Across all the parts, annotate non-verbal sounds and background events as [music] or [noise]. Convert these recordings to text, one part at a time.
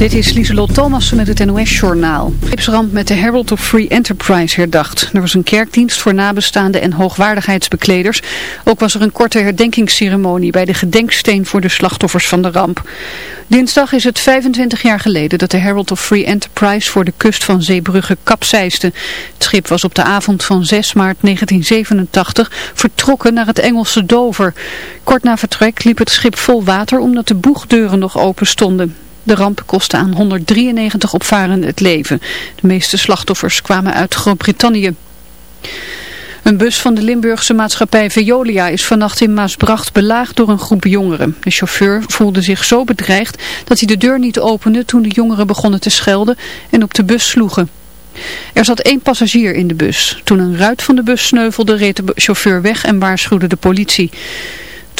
Dit is Lieselot Thomassen met het NOS-journaal. Gipsramp met de Herald of Free Enterprise herdacht. Er was een kerkdienst voor nabestaanden en hoogwaardigheidsbekleders. Ook was er een korte herdenkingsceremonie bij de gedenksteen voor de slachtoffers van de ramp. Dinsdag is het 25 jaar geleden dat de Herald of Free Enterprise voor de kust van Zeebrugge kapseisde. Het schip was op de avond van 6 maart 1987 vertrokken naar het Engelse Dover. Kort na vertrek liep het schip vol water omdat de boegdeuren nog open stonden. De ramp kostte aan 193 opvarenden het leven. De meeste slachtoffers kwamen uit Groot-Brittannië. Een bus van de Limburgse maatschappij Veolia is vannacht in Maasbracht belaagd door een groep jongeren. De chauffeur voelde zich zo bedreigd dat hij de deur niet opende toen de jongeren begonnen te schelden en op de bus sloegen. Er zat één passagier in de bus. Toen een ruit van de bus sneuvelde reed de chauffeur weg en waarschuwde de politie.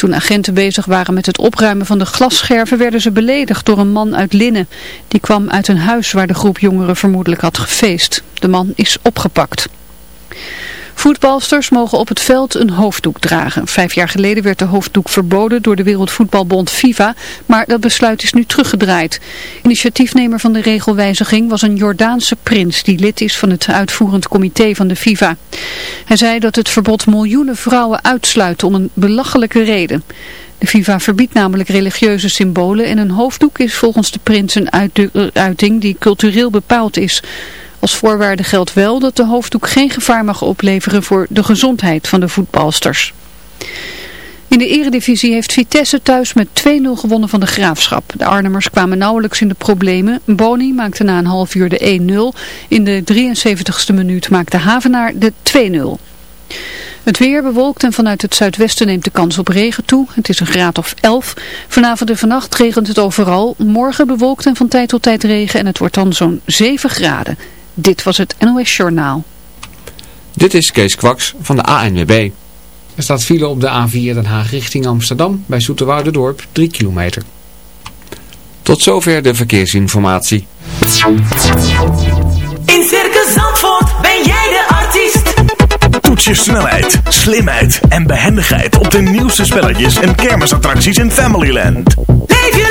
Toen agenten bezig waren met het opruimen van de glasscherven werden ze beledigd door een man uit Linnen. Die kwam uit een huis waar de groep jongeren vermoedelijk had gefeest. De man is opgepakt. Voetbalsters mogen op het veld een hoofddoek dragen. Vijf jaar geleden werd de hoofddoek verboden door de Wereldvoetbalbond FIFA, maar dat besluit is nu teruggedraaid. Initiatiefnemer van de regelwijziging was een Jordaanse prins die lid is van het uitvoerend comité van de FIFA. Hij zei dat het verbod miljoenen vrouwen uitsluit om een belachelijke reden. De FIFA verbiedt namelijk religieuze symbolen en een hoofddoek is volgens de prins een uiting die cultureel bepaald is. Als voorwaarde geldt wel dat de hoofddoek geen gevaar mag opleveren voor de gezondheid van de voetbalsters. In de eredivisie heeft Vitesse thuis met 2-0 gewonnen van de Graafschap. De Arnhemmers kwamen nauwelijks in de problemen. Boni maakte na een half uur de 1-0. In de 73ste minuut maakte Havenaar de 2-0. Het weer bewolkt en vanuit het zuidwesten neemt de kans op regen toe. Het is een graad of 11. Vanavond en vannacht regent het overal. Morgen bewolkt en van tijd tot tijd regen en het wordt dan zo'n 7 graden. Dit was het NOS Journaal. Dit is Kees Kwaks van de ANWB. Er staat file op de A4 Den Haag richting Amsterdam bij Dorp 3 kilometer. Tot zover de verkeersinformatie. In Circus Zandvoort ben jij de artiest. Toets je snelheid, slimheid en behendigheid op de nieuwste spelletjes en kermisattracties in Familyland. Leef je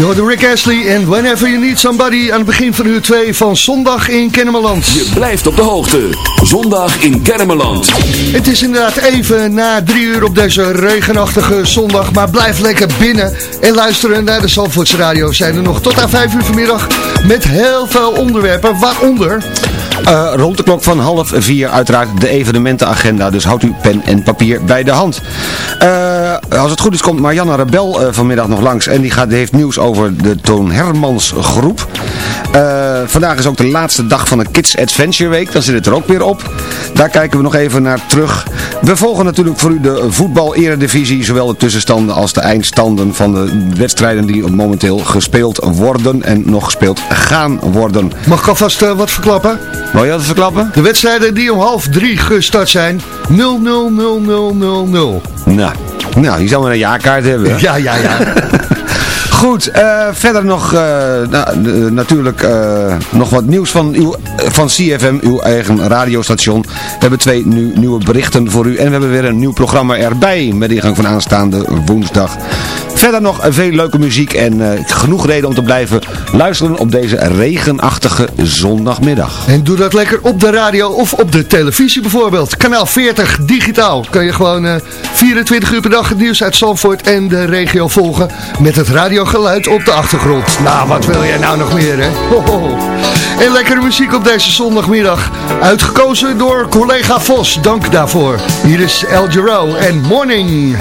De Rick Astley en Whenever You Need Somebody aan het begin van uur 2 van Zondag in Kennemerland. Je blijft op de hoogte. Zondag in Kennemerland. Het is inderdaad even na drie uur op deze regenachtige zondag, maar blijf lekker binnen en luisteren naar de Zandvoorts Radio. We zijn er nog tot aan 5 uur vanmiddag met heel veel onderwerpen, waaronder... Uh, rond de klok van half vier uiteraard de evenementenagenda. Dus houdt u pen en papier bij de hand. Uh, als het goed is komt Marianne Rebel uh, vanmiddag nog langs. En die, gaat, heeft nieuws over de Toon Hermans groep. vandaag is ook de laatste dag van de Kids Adventure Week. Dan zit het er ook weer op. Daar kijken we nog even naar terug. We volgen natuurlijk voor u de voetbal-eredivisie. Zowel de tussenstanden als de eindstanden van de wedstrijden die momenteel gespeeld worden. En nog gespeeld gaan worden. Mag ik alvast wat verklappen? Wil je dat verklappen? De wedstrijden die om half drie gestart zijn. 0 0 0 0 0 0. Nou, nou die zal maar een jaarkaart hebben. Ja, ja, ja. [laughs] Goed, uh, verder nog uh, na, natuurlijk nog wat nieuws van, uw, van CFM, uw eigen radiostation. We hebben twee nu, nieuwe berichten voor u en we hebben weer een nieuw programma erbij met ingang van aanstaande woensdag. Verder nog veel leuke muziek en uh, genoeg reden om te blijven luisteren op deze regenachtige zondagmiddag. En doe dat lekker op de radio of op de televisie bijvoorbeeld. Kanaal 40 digitaal. Kan je gewoon uh, 24 uur per dag het nieuws uit Zandvoort en de regio volgen met het radiogeluid op de achtergrond. Nou, wat wil jij nou nog meer, hè? En lekkere muziek op deze zondagmiddag. Uitgekozen door collega Vos. Dank daarvoor. Hier is El Giro en Morning.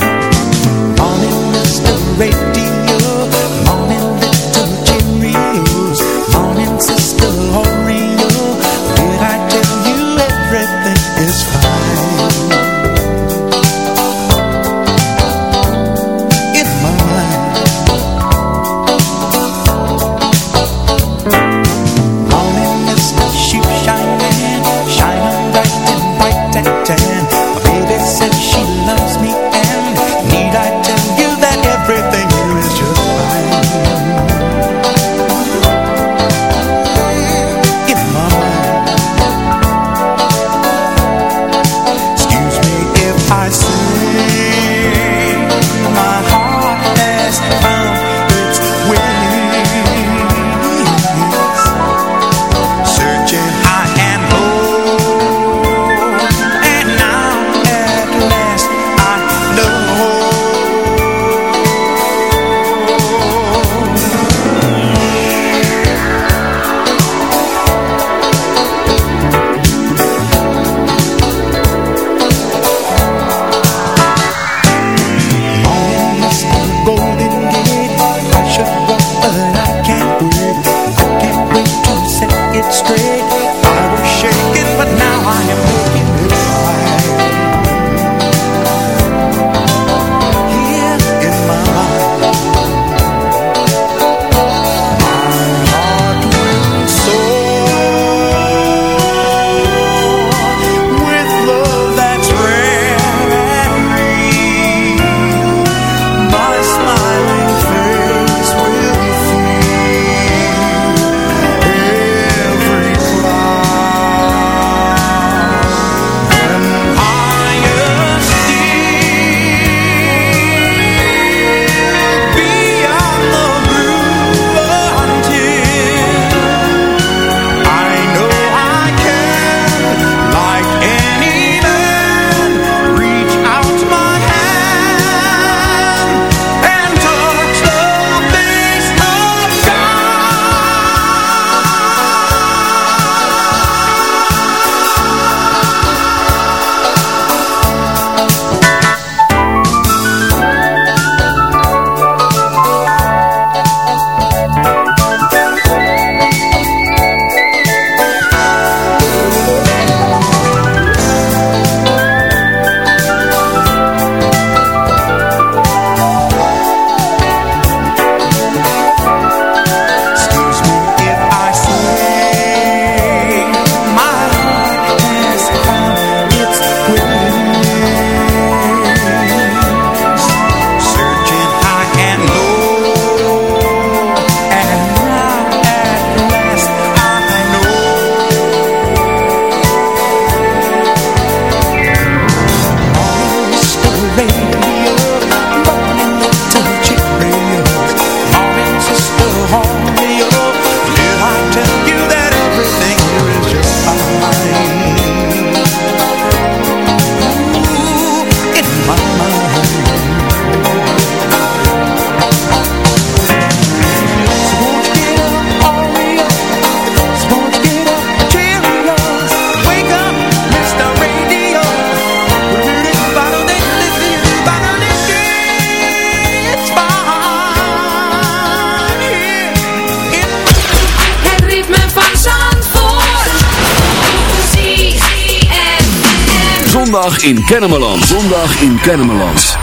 Zondag in Kennemerland. Zondag in Kennemerland.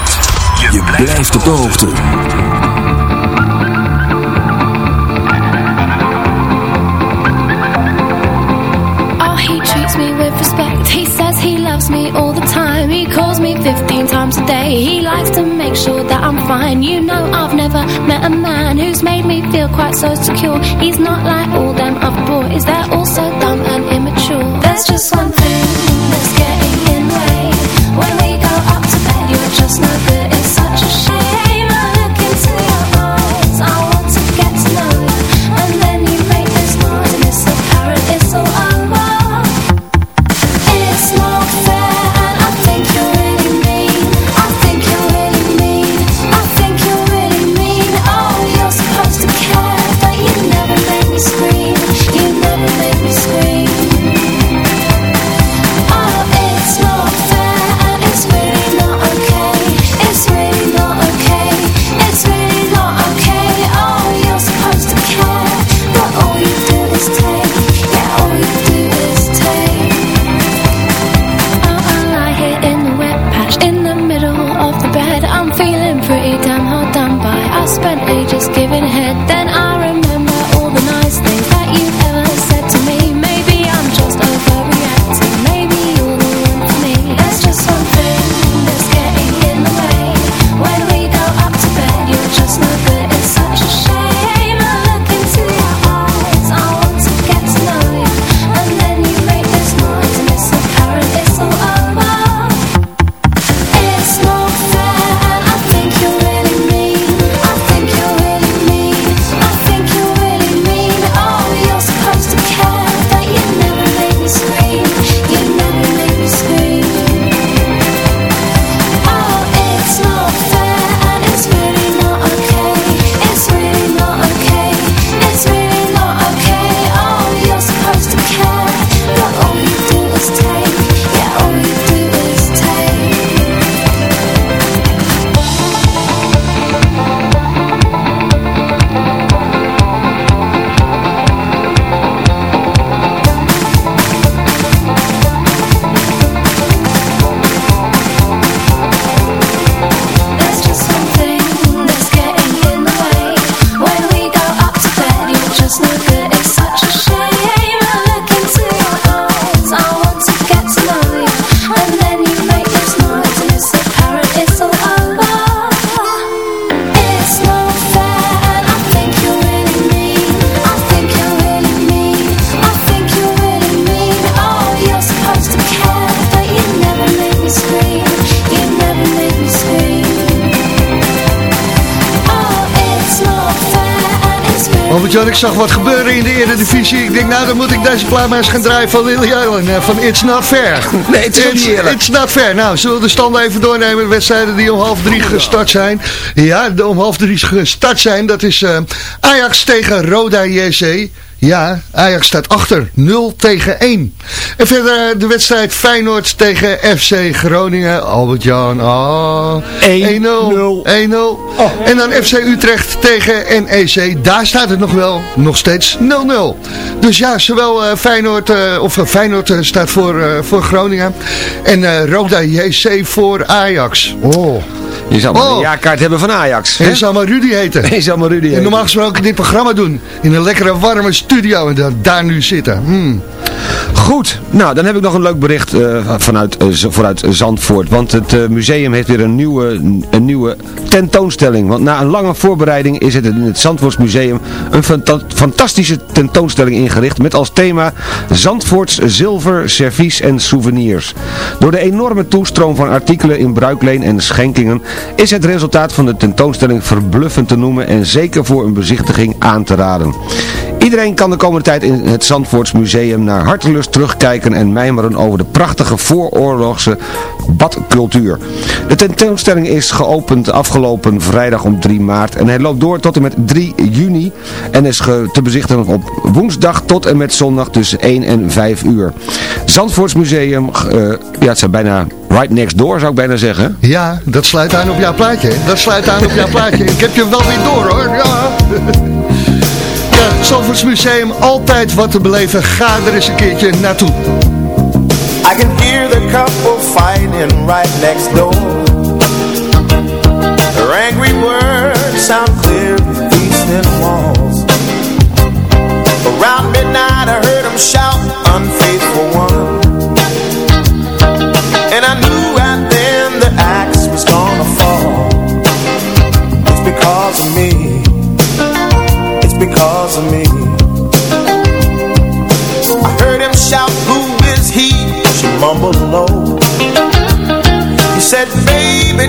Je blijft op de hoogte. Oh, he treats me with respect. He says he loves me all the time. He calls me 15 times a day. He likes to make sure that I'm fine. You know, I've never met a man who's made me feel quite so secure. He's not like all them other boys. They're all so dumb and immature. There's just one thing that's getting in It's not that zag wat gebeuren in de Eredivisie. Ik denk, nou, dan moet ik deze plaat maar eens gaan draaien van Lily Allen. eh, Van It's Not Fair. Nee, het is niet eerlijk. It's Not Fair. Nou, zullen we de standen even doornemen? De wedstrijden die om half drie gestart zijn. Ja, de om half drie gestart zijn. Dat is eh, Ajax tegen Roda JC. Ja, Ajax staat achter. 0 tegen 1. En verder eh, de wedstrijd Feyenoord tegen FC Groningen. Albert-Jan, oh. 1-0. 1-0. En dan FC Utrecht tegen NEC. Daar staat het nog wel, nog steeds 0-0. Dus ja, zowel eh, Feyenoord, eh, of Feyenoord staat voor, voor Groningen. En eh, Roda JC voor Ajax. Oh. Je zou maar Oh. een jaarkaart hebben van Ajax. En zou maar Rudy heten. [laughs] Je zou maar Rudy En normaal gesproken dit programma doen. In een lekkere warme studio. En dan daar nu zitten. Hmm. Goed, nou dan heb ik nog een leuk bericht eh, vanuit, eh, vooruit Zandvoort. Want het eh, museum heeft weer een nieuwe, een nieuwe tentoonstelling. Want na een lange voorbereiding is het in het Zandvoortsmuseum een fanta- fantastische tentoonstelling ingericht. Met als thema Zandvoorts zilver, servies en souvenirs. Door de enorme toestroom van artikelen in bruikleen en schenkingen is het resultaat van de tentoonstelling verbluffend te noemen en zeker voor een bezichtiging aan te raden. Iedereen kan de komende tijd in het Zandvoorts Museum naar hartelust terugkijken en mijmeren over de prachtige vooroorlogse badcultuur. De tentoonstelling is geopend afgelopen vrijdag om 3 maart en hij loopt door tot en met 3 juni en is te bezichtigen op woensdag tot en met zondag tussen 1 en 5 uur. Zandvoorts Museum, eh, ja het zijn bijna right next door zou ik bijna zeggen. Ja, dat sluit aan op jouw plaatje. Dat sluit aan op jouw plaatje. Ik heb je wel weer door hoor. Ja. Ja, Zandvoorts Museum, altijd wat te beleven. Ga er eens een keertje naartoe. I can hear the couple fighting right next door. Their angry words sound clear through walls. Around midnight I heard them shout, unfaithful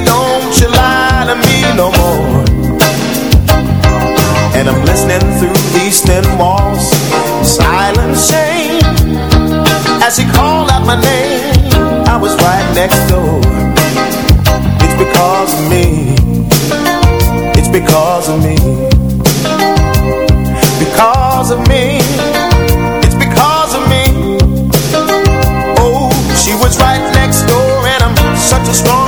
don't you lie to me no more. And I'm listening through thin walls, silent shame. As he called out my name, I was right next door. It's because of me. It's because of me. Because of me.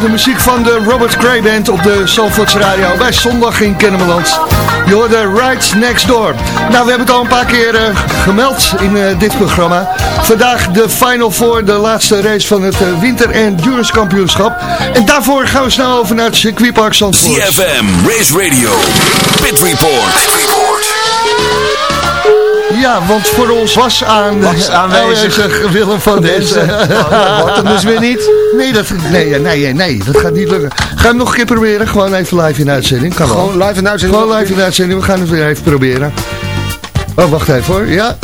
de muziek van de Robert Cray Band op de Zandvoorts Radio bij zondag in Kennemerland. Je hoorde Rides Next Door. Nou, we hebben het al een paar keer eh, gemeld in eh, dit programma. Vandaag de Final Four, de laatste race van het eh, Winter Endurance Kampioenschap. En daarvoor gaan we snel over naar het circuitpark Zandvoort. CFM, Race Radio, Pit Report. Ja, want voor ons was aan Was aanwezig. Willem van Dezen. dat wordt hem dus weer niet. Nee, dat, nee, nee, nee, dat gaat niet lukken. Ga hem nog een keer proberen? Gewoon even live in uitzending. Kan. Gewoon live in uitzending. Gewoon live in uitzending. We gaan het weer even proberen. Oh, wacht even hoor. Ja.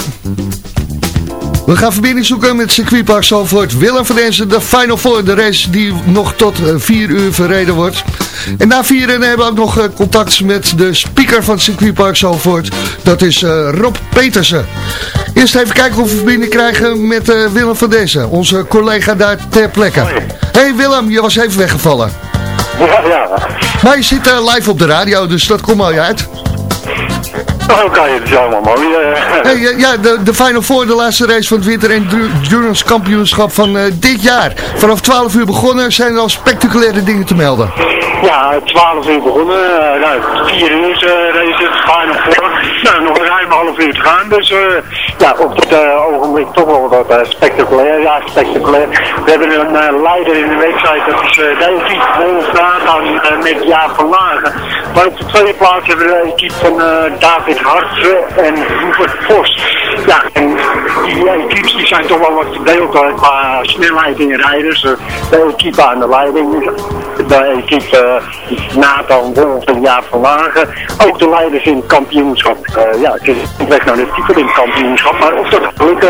We gaan verbinding zoeken met circuitpark Zalvoort. Willem van Denzen, de Final Four. De race die nog tot 4 uur verreden wordt. En na vieren hebben we ook nog eh, contact met de speaker van circuitpark Zalvoort. Dat is eh, Rob Petersen. Eerst even kijken of we verbinding krijgen met eh, Willem van Denzen. Onze collega daar ter plekke. Hey Willem, je was even weggevallen. Ja, ja. Maar je zit eh, live op de radio, dus dat komt mooi uit. Oké, dat is allemaal mooi. eh. [laughs] Hey, ja, ja, de, de Final Four, de laatste race van het Winter Endurance Kampioenschap van eh, dit jaar. Vanaf 12 uur begonnen zijn er al spectaculaire dingen te melden. Ja, 12 uur begonnen. eh, nou, 4 uur uh, race Final Four. Nou, nog een ruim half uur te gaan. Dus eh, ja, op dit uh, ogenblik toch wel wat uh, spectaculair. Ja, spectaculair. We hebben een uh, leider in de wedstrijd, dat is uh, Nathan uh, met Jaap van Lagen. Maar op de tweede plaats hebben we de equipe van David Hartse en Rupert Vos. Ja, en die equipes die zijn toch wel wat verdeeld qua snelheid in rijders. de equipe aan de leiding, de equipe Nathan Wolf en Jaap van Lagen. Ook de leiders in het kampioenschap. ja, het is weg naar de type in het kampioenschap. Maar of dat lukt,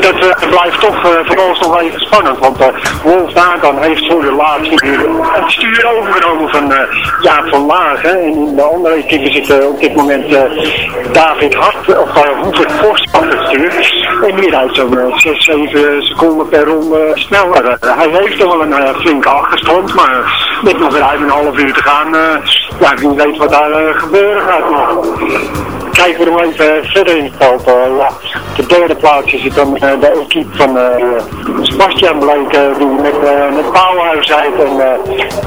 dat blijft toch voor ons nog even spannend. Want Wolf Nathan heeft voor de laatste uur het stuur overgenomen van Jaap van Laag. En in de andere equipe zit op dit moment David Hart, of Hoevert Forst achter het stuur. En die rijdt zo'n 6, 7 seconden per ronde sneller. hij heeft toch wel een flinke achterstand, maar met nog ruim een half uur te gaan, ja, wie weet wat daar gebeuren gaat nog kijken we nog even verder in het veld. Ja, op de derde plaats zit dan de equipe van Sebastian Bleek, die met, met Bouwhuis rijdt en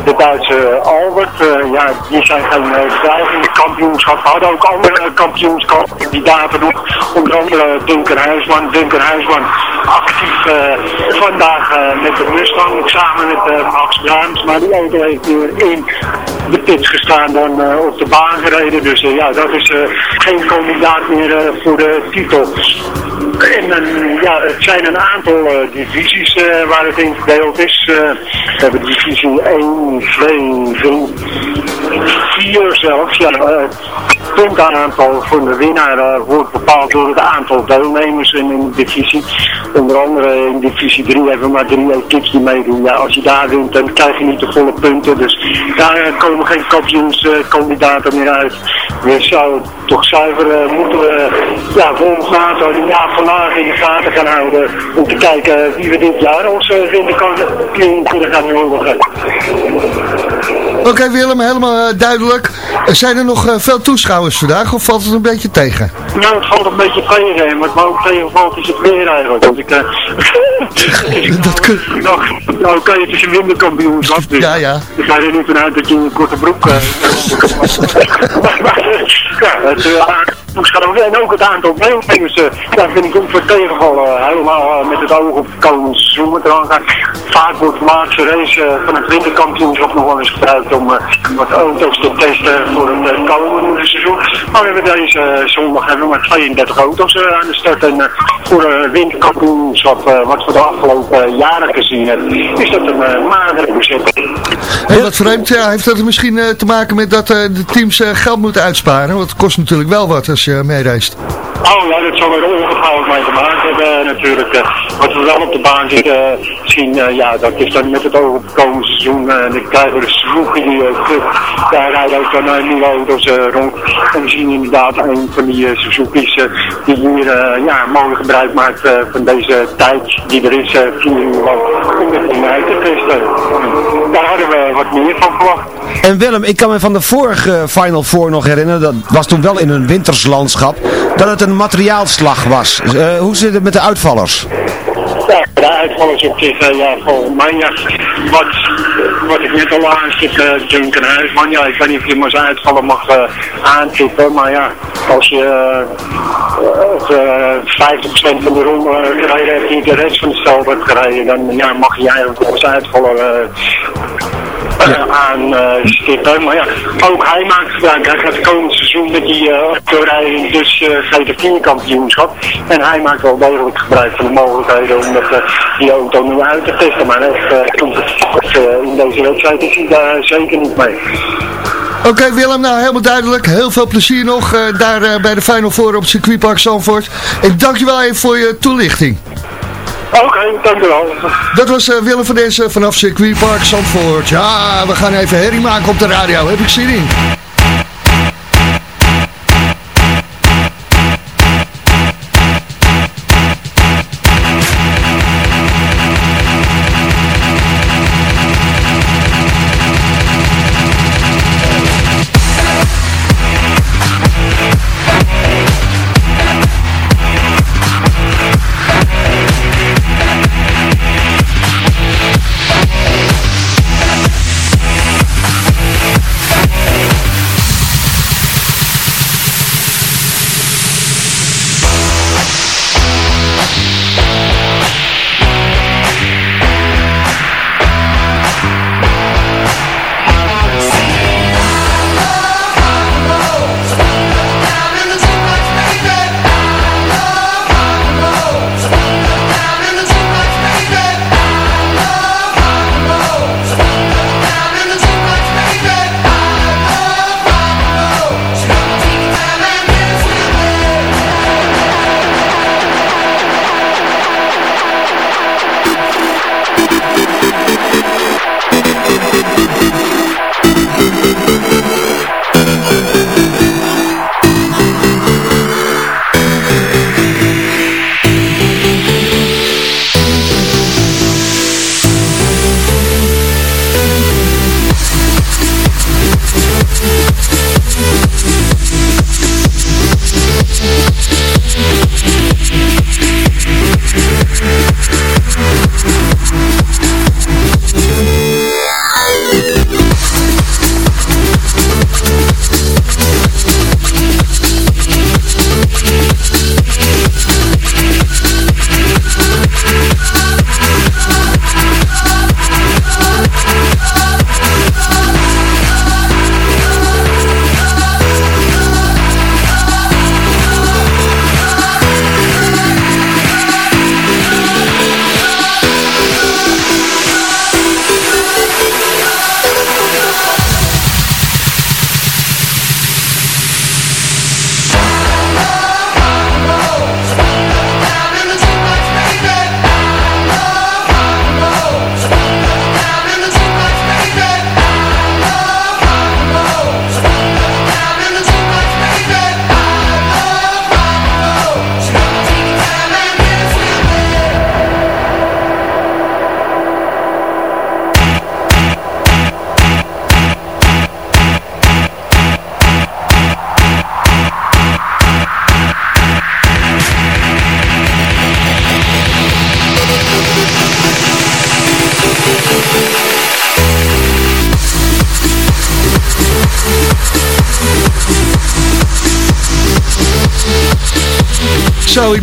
de Duitse Albert. ja, die zijn geen het kampioenschap. Hadden ook andere kampioenschapkandidaten nog. Onder andere Duncan Huisman. Duncan Huisman actief vandaag met de Mustang samen met Max Braams. Maar die auto heeft nu in de pits gestaan dan op de baan gereden. Dus ja, dat is geen kandidaat meer uh, voor de titel. En uh, ja, het zijn een aantal uh, divisies waar het in verdeeld is. we hebben divisie 1, 2, 3, 4 zelfs. Ja, puntaantal voor de winnaar wordt bepaald door het aantal deelnemers in een divisie. Onder andere in divisie 3 hebben we maar drie equipes die meedoen. Ja, als je daar wint, dan krijg je niet de volle punten. Dus daar komen geen kampioenskandidaten meer uit. We zouden toch zuiver moeten we ja, volgens die Jaap vandaag in de gaten gaan houden. Om te kijken wie we dit jaar vinden kan, kunnen gaan nodigen. Oké okay, Willem, helemaal uh, duidelijk. Zijn er nog veel toeschouwers vandaag of valt het een beetje tegen? Nou, het valt een beetje tegen, maar het ook tegenvalt is het weer eigenlijk. Want ik, [laughs] dat kun... nou, nou kan je tussen winterkampioenschap, dus ja, ja. ik ga er niet vanuit dat je een korte broek... [laughs] ja, het, en ook het aantal deelnemers, daar vind ik ook voor tegenvallen. helemaal uh, met het oog op het komende seizoen eraan gaan. Vaak wordt laatste race van het winterkampioenschap nog wel eens gebruikt om wat auto's te testen voor het komende seizoen. Maar we hebben deze zondag hebben we maar 32 auto's aan de start. En voor een winterkampioenschap, wat we de afgelopen jaren gezien hebben, is dat een magere bezetting. En wat vreemd, ja, heeft dat misschien te maken met dat de teams geld moeten uitsparen? Want het kost natuurlijk wel wat je meereist. Oh ja, dat zal er ongetwijfeld mee te maken hebben natuurlijk. Uh, wat we wel op de baan zitten uh, zien, uh, ja, dat is dan met het komende seizoen. En dan krijgen we de Suzuki die daar rijden ook dan nieuwe auto's rond. En we zien inderdaad een van die Suzuki's die hier ja, mooi gebruik maakt van deze tijd die er is, vier uur lang, om te testen. Daar hadden we wat meer van verwacht. En Willem, ik kan me van de vorige Final Four nog herinneren, dat was toen wel in een winterslandschap, dat het een materiaalslag was. Uh, hoe zit het met de uitvallers? Ja, de uitvallers op zich, uh, ja, volgens mij, ja, wat, wat ik net al aanzit, uh, Duncan Huisman, ja, ik weet niet of je maar zijn uitvallen mag uh, aantippen, maar ja, als je uh, 50% van de ronde gereden hebt die de rest van de stel hebt gereden, dan ja, mag je eigenlijk als uitvaller ja. aan uh, stippen. Maar ja, ook hij maakt gebruik. Hij gaat komend seizoen met die uh, dus uh, GT4 kampioenschap. En hij maakt wel degelijk gebruik van de mogelijkheden om dat, die auto nu uit te testen. Maar echt, komt het in deze wedstrijd is hij daar zeker niet mee. Oké okay, Willem, nou helemaal duidelijk. Heel veel plezier nog daar bij de Final Four op circuitpark Zandvoort. En dankjewel even voor je toelichting. Oké, dankjewel. Dat was uh, Willem van deze vanaf circuitpark Zandvoort. Ja, we gaan even herrie maken op de radio. Heb ik zin in.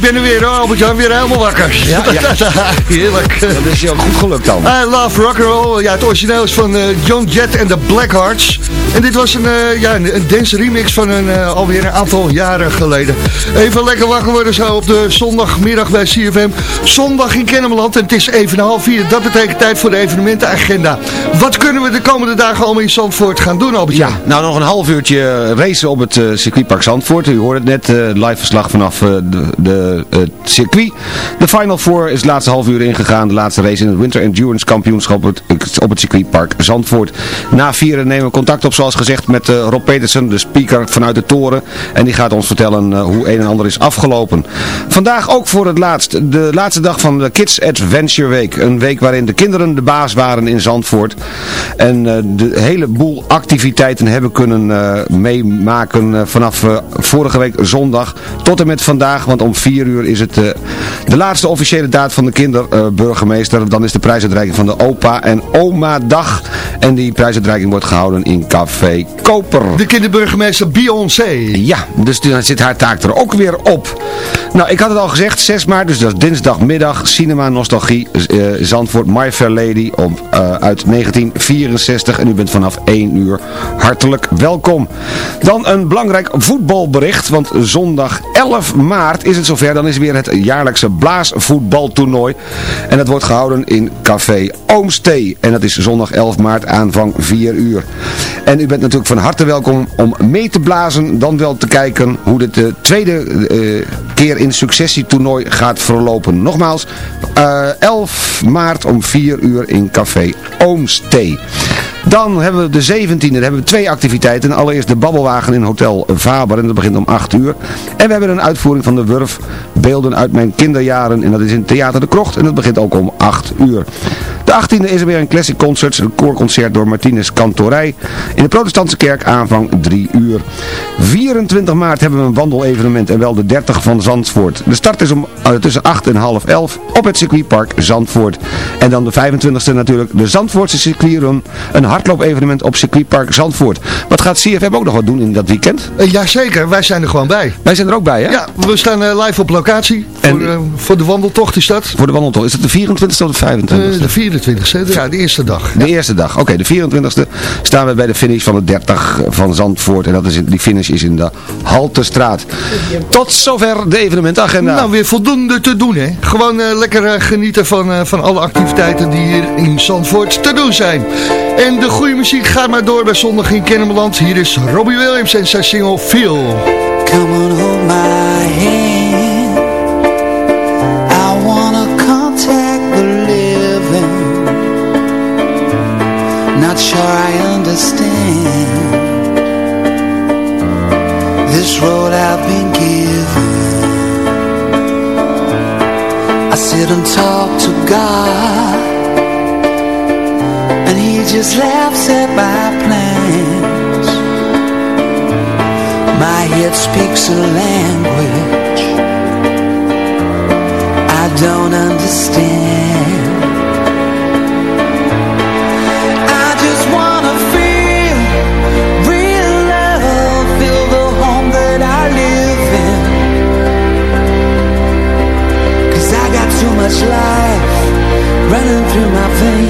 Ben er weer, Albert-Jan, weer helemaal wakker. Ja, [laughs] Heerlijk. Dat is ook goed gelukt dan. I Love Rock'n'Roll. Ja, het origineel is van uh, John Jett en de Blackhearts. En dit was een, uh, ja, een, een dance remix van een, uh, alweer een aantal jaren geleden. Even lekker wakker worden zo op de zondagmiddag bij CFM. Zondag in Kennemerland en het is even een half vier. Dat betekent tijd voor de evenementenagenda. Wat de komende dagen allemaal in Zandvoort gaan doen, Albert? Ja, nou nog een half uurtje racen op het circuitpark Zandvoort. U hoorde het net, live verslag vanaf de, de, het circuit. De Final Four is het laatste half uur ingegaan. De laatste race in het Winter Endurance Kampioenschap op het, op het circuitpark Zandvoort. Na vieren nemen we contact op, zoals gezegd, met Rob Petersen, de speaker vanuit de toren. En die gaat ons vertellen hoe een en ander is afgelopen. Vandaag ook voor het laatst, de laatste dag van de Kids Adventure Week. Een week waarin de kinderen de baas waren in Zandvoort. En uh, de hele boel activiteiten hebben kunnen meemaken vanaf vorige week zondag tot en met vandaag. Want om vier uur is het de laatste officiële daad van de kinderburgemeester. Dan is de prijsuitreiking van de opa en oma dag. En die prijsuitreiking wordt gehouden in Café Koper. De kinderburgemeester Beyoncé. Ja, dus dan zit haar taak er ook weer op. Nou, ik had het al gezegd, 6 maart, dus dat is dinsdagmiddag, Cinema Nostalgie, uh, Zandvoort, My Fair Lady op, uh, uit 1964. En u bent vanaf 1 uur hartelijk welkom. Dan een belangrijk voetbalbericht, want zondag 11 maart is het zover. Dan is weer het jaarlijkse blaasvoetbaltoernooi. En dat wordt gehouden in Café Oomstee. En dat is zondag 11 maart aanvang 4 uur. En u bent natuurlijk van harte welkom om mee te blazen, dan wel te kijken hoe dit de tweede uh, keer in successietoernooi gaat verlopen. Nogmaals, uh, 11 maart om 4 uur in Café Oomstee. Dan hebben we de 17e, dan hebben we twee activiteiten. Allereerst de babbelwagen in Hotel Faber en dat begint om 8 uur. En we hebben een uitvoering van de Wurf Beelden uit mijn kinderjaren en dat is in Theater de Krocht en dat begint ook om 8 uur. De 18e is er weer een Classic Concerts, een koorconcert door Martinez Kantorij in de Protestantse Kerk aanvang 3 uur. 24 maart hebben we een wandelevenement en wel de 30 van Zandvoort. De start is om uh, tussen 8 en half 11 op het circuitpark Zandvoort. En dan de 25e natuurlijk de Zandvoortse circuitrun, een hardloop-evenement op circuitpark Zandvoort. Wat gaat CFM ook nog wat doen in dat weekend? Uh, Jazeker, wij zijn er gewoon bij. Wij zijn er ook bij, hè? Ja, we staan uh, live op locatie en, voor, uh, voor de wandeltocht is dat. Voor de wandeltocht. Is het de 24e of de 25e? de 24e, de, ja, de eerste dag. De ja. eerste dag. Oké, okay, de 24e staan we bij de finish van de 30 van Zandvoort. En dat is in, die finish is in de Haltestraat. Tot zover de evenementagenda. Nou, weer voldoende te doen, hè. Gewoon lekker genieten van, van alle activiteiten die hier in Zandvoort te doen zijn. En de goede muziek gaat maar door bij Zondag in Kennemerland. Hier is Robbie Williams en zijn single Feel. Come on, hold my hand. I wanna contact the living. Not sure I understand. This road I've been given. I sit and talk to God. And he just laughs at my plans. My head speaks a language I don't understand. I just wanna feel real love Feel the home that I live in. Cause I got too much life running through my veins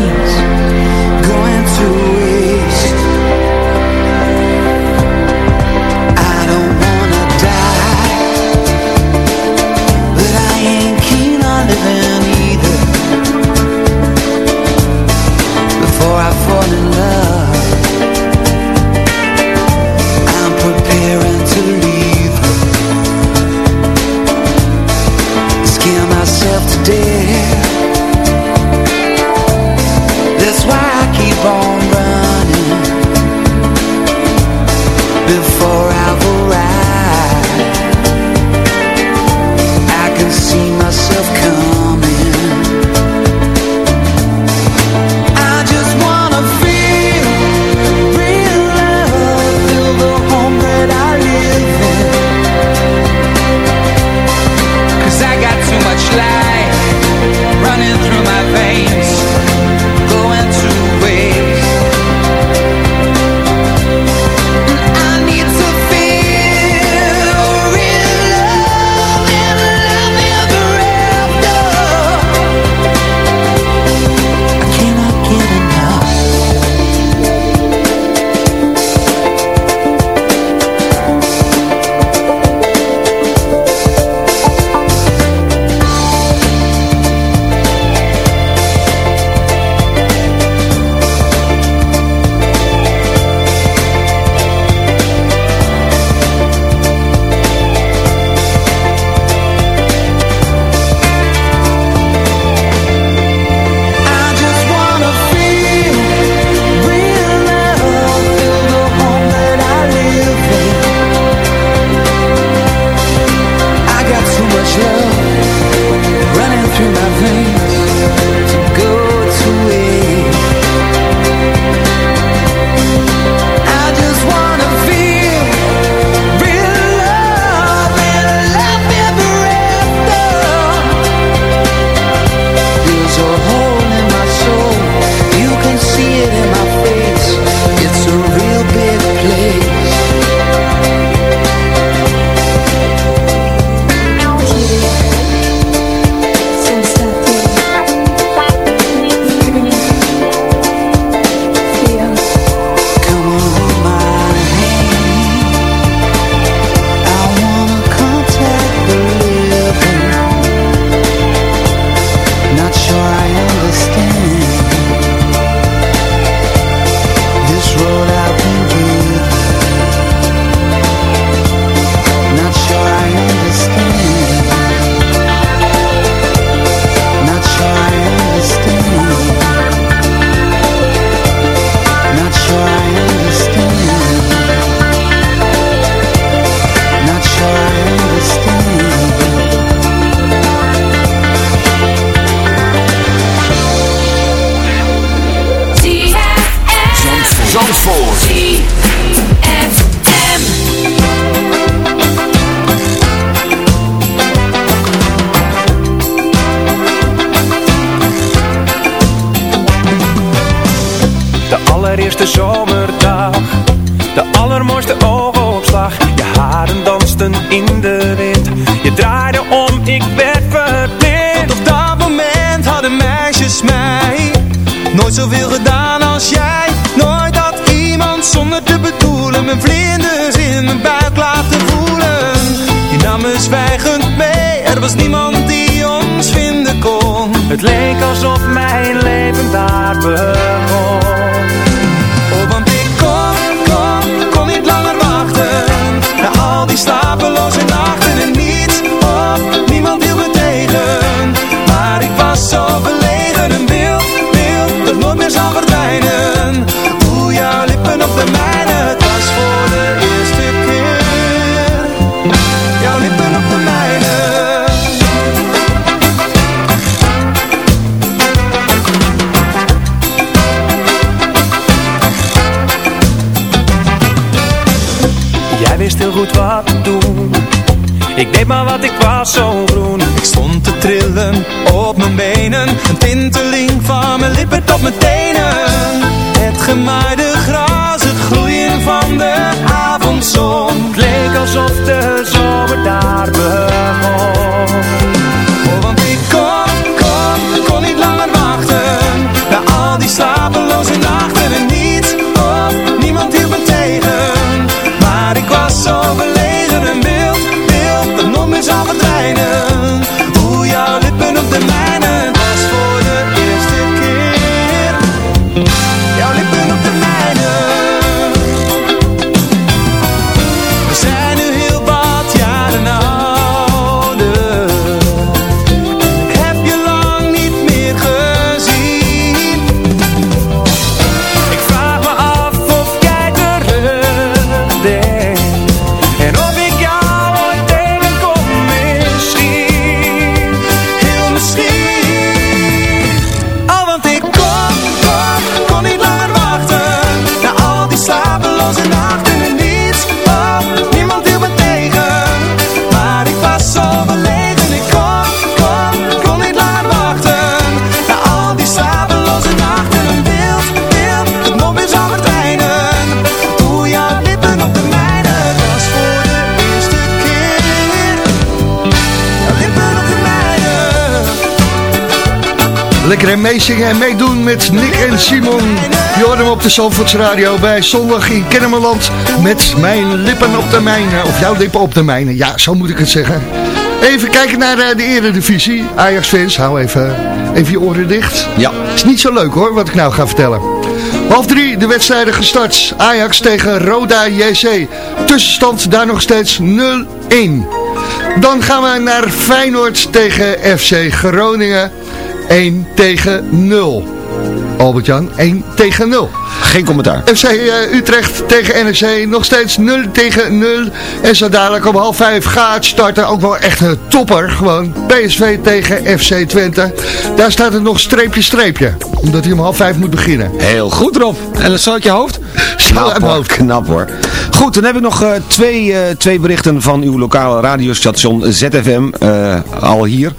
mijn Lekker en meezingen en meedoen met Nick en Simon. Je hoort hem op de Zandvoorts Radio bij Zondag in Kennemerland. Met mijn lippen op de mijne. Of jouw lippen op de mijne. Ja, zo moet ik het zeggen. Even kijken naar eh, de eredivisie. Ajax-fans, hou even, even je oren dicht. Ja. Is niet zo leuk hoor, wat ik nou ga vertellen. Half drie, de wedstrijden gestart. Ajax tegen Roda JC. Tussenstand daar nog steeds 0-1. Dan gaan we naar Feyenoord tegen FC Groningen. 1 tegen 0. Albert-Jan, 1 tegen 0. Geen commentaar. FC eh, Utrecht tegen NEC, nog steeds 0 tegen 0. En zo dadelijk om half 5 gaat starten, ook wel echt een topper. Gewoon PSV tegen FC Twente. Daar staat het nog streepje streepje, omdat hij om half 5 moet beginnen. Heel goed Rob. En dat zo uit je hoofd? [laughs] Knap uit mijn hoofd. knap hoor. Goed, dan heb ik nog eh, twee, eh, twee berichten van uw lokale radiostation ZFM eh, al hier.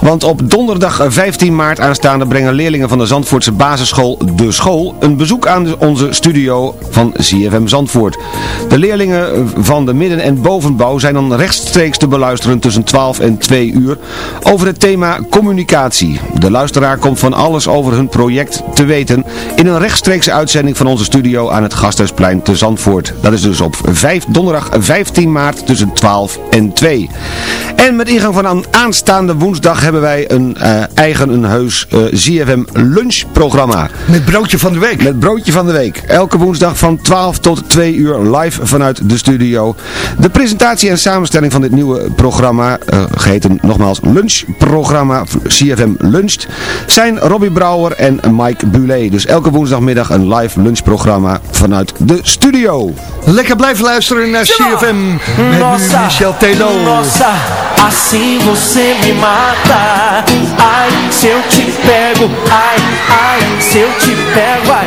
Want op donderdag eh, 15 maart aanstaande brengen leerlingen van de Zandvoortse basisschool De School een bezoek aan onze studio van ZFM Zandvoort. De leerlingen van de midden- en bovenbouw zijn dan rechtstreeks te beluisteren tussen 12 en 2 uur over het thema communicatie. De luisteraar komt van alles over hun project te weten in een rechtstreekse uitzending van onze studio aan het Gasthuisplein te Zandvoort. Dat is dus op 5, donderdag 15 maart tussen 12 en 2. En met ingang van aan aanstaande woensdag hebben wij een eh, eigen, een heus eh, ZFM lunchprogramma. Met broodje van de week. Met broodje van de week. Elke woensdag van 12 tot 2 uur live vanuit de studio. De presentatie en samenstelling van dit nieuwe programma, eh, geheten nogmaals lunchprogramma CFM Luncht, zijn Robbie Brouwer en Mike Bulet. Dus elke woensdagmiddag een live lunchprogramma vanuit de studio. Lekker blijven luisteren naar CFM met Nossa, Michel Telo. Nossa, assim você me mata. Ai, se eu te pego, ai, ai, se eu te pego, ai,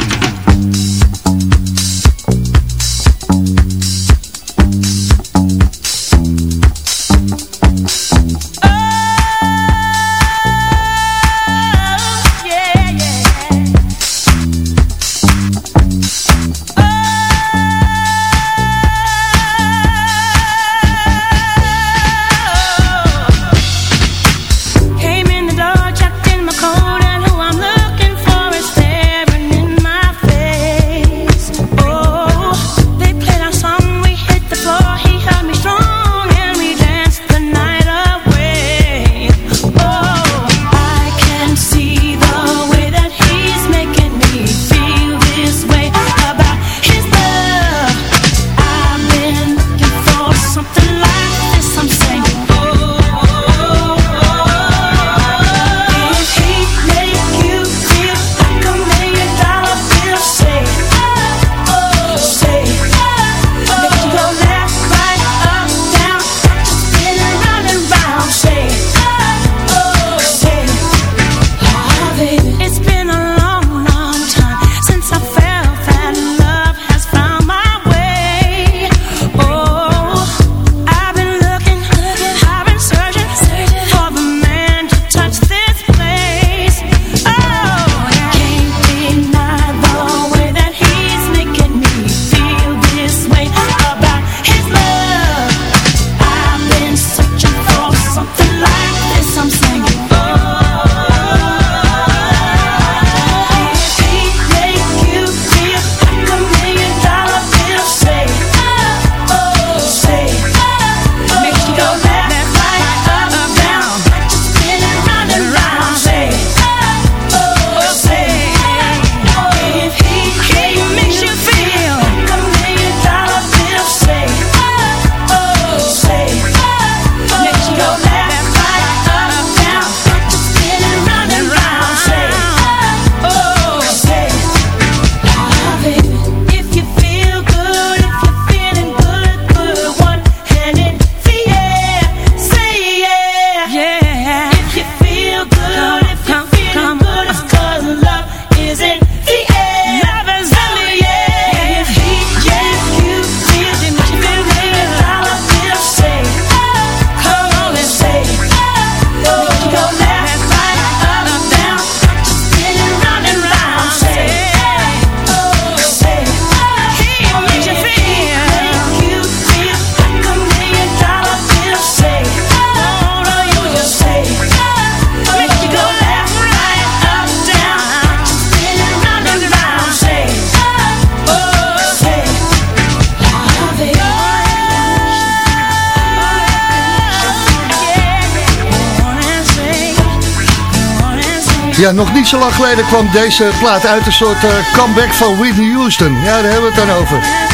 Lang geleden kwam deze plaat uit. Een soort eh, comeback van Whitney Houston. Ja, daar hebben we het dan over.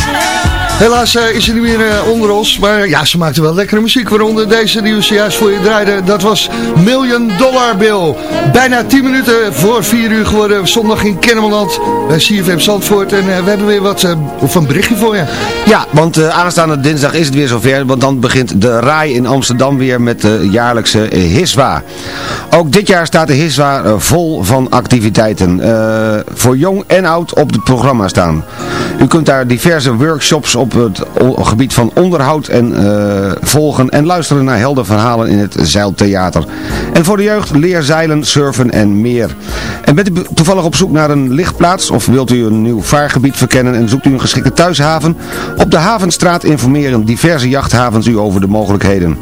Helaas eh, is ze niet meer eh, onder ons. Maar ja, ze maakte wel lekkere muziek. Waaronder deze die we zojuist voor je draaide. Dat was Million Dollar Bill. Bijna 10 minuten voor 4 uur geworden. Zondag in Kennemerland. Bij CFM Zandvoort. En we hebben weer wat een berichtje voor je. Ja, want aanstaande dinsdag is het weer zover. Want dan begint de RAI in Amsterdam weer met de jaarlijkse HISWA. Ook dit jaar staat de HISWA vol van activiteiten. voor jong en oud op het programma staan. U kunt daar diverse workshops op het gebied van onderhoud en uh, volgen en luisteren naar heldenverhalen in het zeiltheater. En voor de jeugd leer zeilen, surfen en meer. En bent u toevallig op zoek naar een lichtplaats of wilt u een nieuw vaargebied verkennen en zoekt u een geschikte thuishaven? Op de Havenstraat informeren diverse jachthavens u over de mogelijkheden.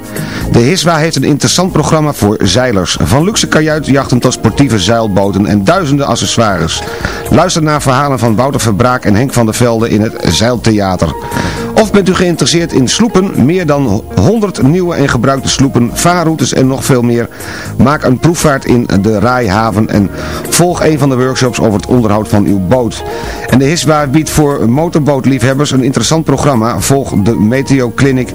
De HISWA heeft een interessant programma voor zeilers. Van luxe kajuitjachten tot sportieve zeilboten en duizenden accessoires. Luister naar verhalen van Wouter Verbraak en Henk van der Velde in het Zeiltheater. Thank [laughs] you. Of bent u geïnteresseerd in sloepen? Meer dan 100 nieuwe en gebruikte sloepen, vaarroutes en nog veel meer. Maak een proefvaart in de Rijhaven en volg een van de workshops over het onderhoud van uw boot. En de HISWA biedt voor motorbootliefhebbers een interessant programma. Volg de Meteo Clinic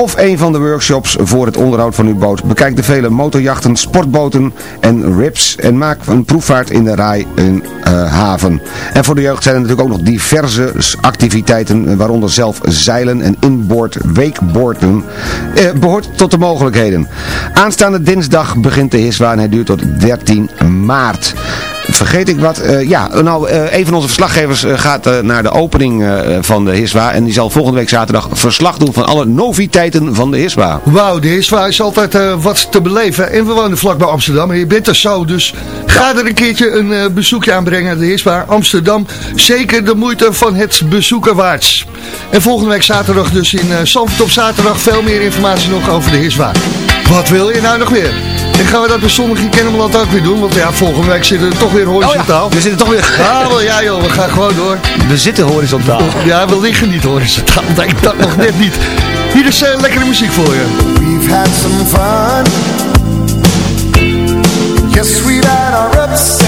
of een van de workshops voor het onderhoud van uw boot. Bekijk de vele motorjachten, sportboten en rips en maak een proefvaart in de Rijhaven. en voor de jeugd zijn er natuurlijk ook nog diverse activiteiten, waaronder zelf zeilen en inboord wakeboarden eh, behoort tot de mogelijkheden. Aanstaande dinsdag begint de HISWA en hij duurt tot 13 maart. Vergeet ik wat? Uh, ja, nou, uh, een van onze verslaggevers uh, gaat naar de opening van de HISWA. En die zal volgende week zaterdag verslag doen van alle noviteiten van de HISWA. Wauw, de HISWA is altijd wat te beleven. En we wonen vlakbij Amsterdam. En je bent er zo, dus ga er een keertje een bezoekje aanbrengen. De HISWA Amsterdam. Zeker de moeite van het bezoeken waard. En volgende week zaterdag dus in uh, op zaterdag veel meer informatie nog over de HISWA. Wat wil je nou nog weer? En gaan we dat bij sommigen in Kennemerland ook weer doen? Want ja, volgende week zitten we toch weer horizontaal. Oh ja, we zitten toch weer... Ah, ja joh, we gaan gewoon door. We zitten horizontaal. Ja, we liggen niet horizontaal. Ik dat nog net niet. Hier is uh, lekkere muziek voor je. We've had some fun. Yes, we've had our ups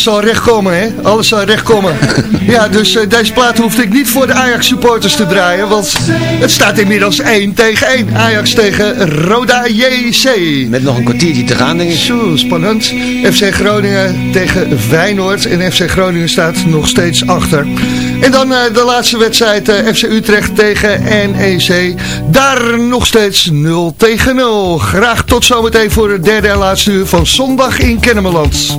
alles zal recht komen, hè? Alles zal recht komen. [laughs] ja, dus eh, deze plaat hoefde ik niet voor de Ajax supporters te draaien, want het staat inmiddels 1 tegen 1. Ajax tegen Roda JC. Met nog een kwartiertje te gaan, denk ik. Zo, spannend. FC Groningen tegen Feyenoord. En FC Groningen staat nog steeds achter. En dan eh, de laatste wedstrijd eh, FC Utrecht tegen NEC. Daar nog steeds 0 tegen 0. Graag tot zometeen voor het derde en laatste uur van zondag in Kennemerland.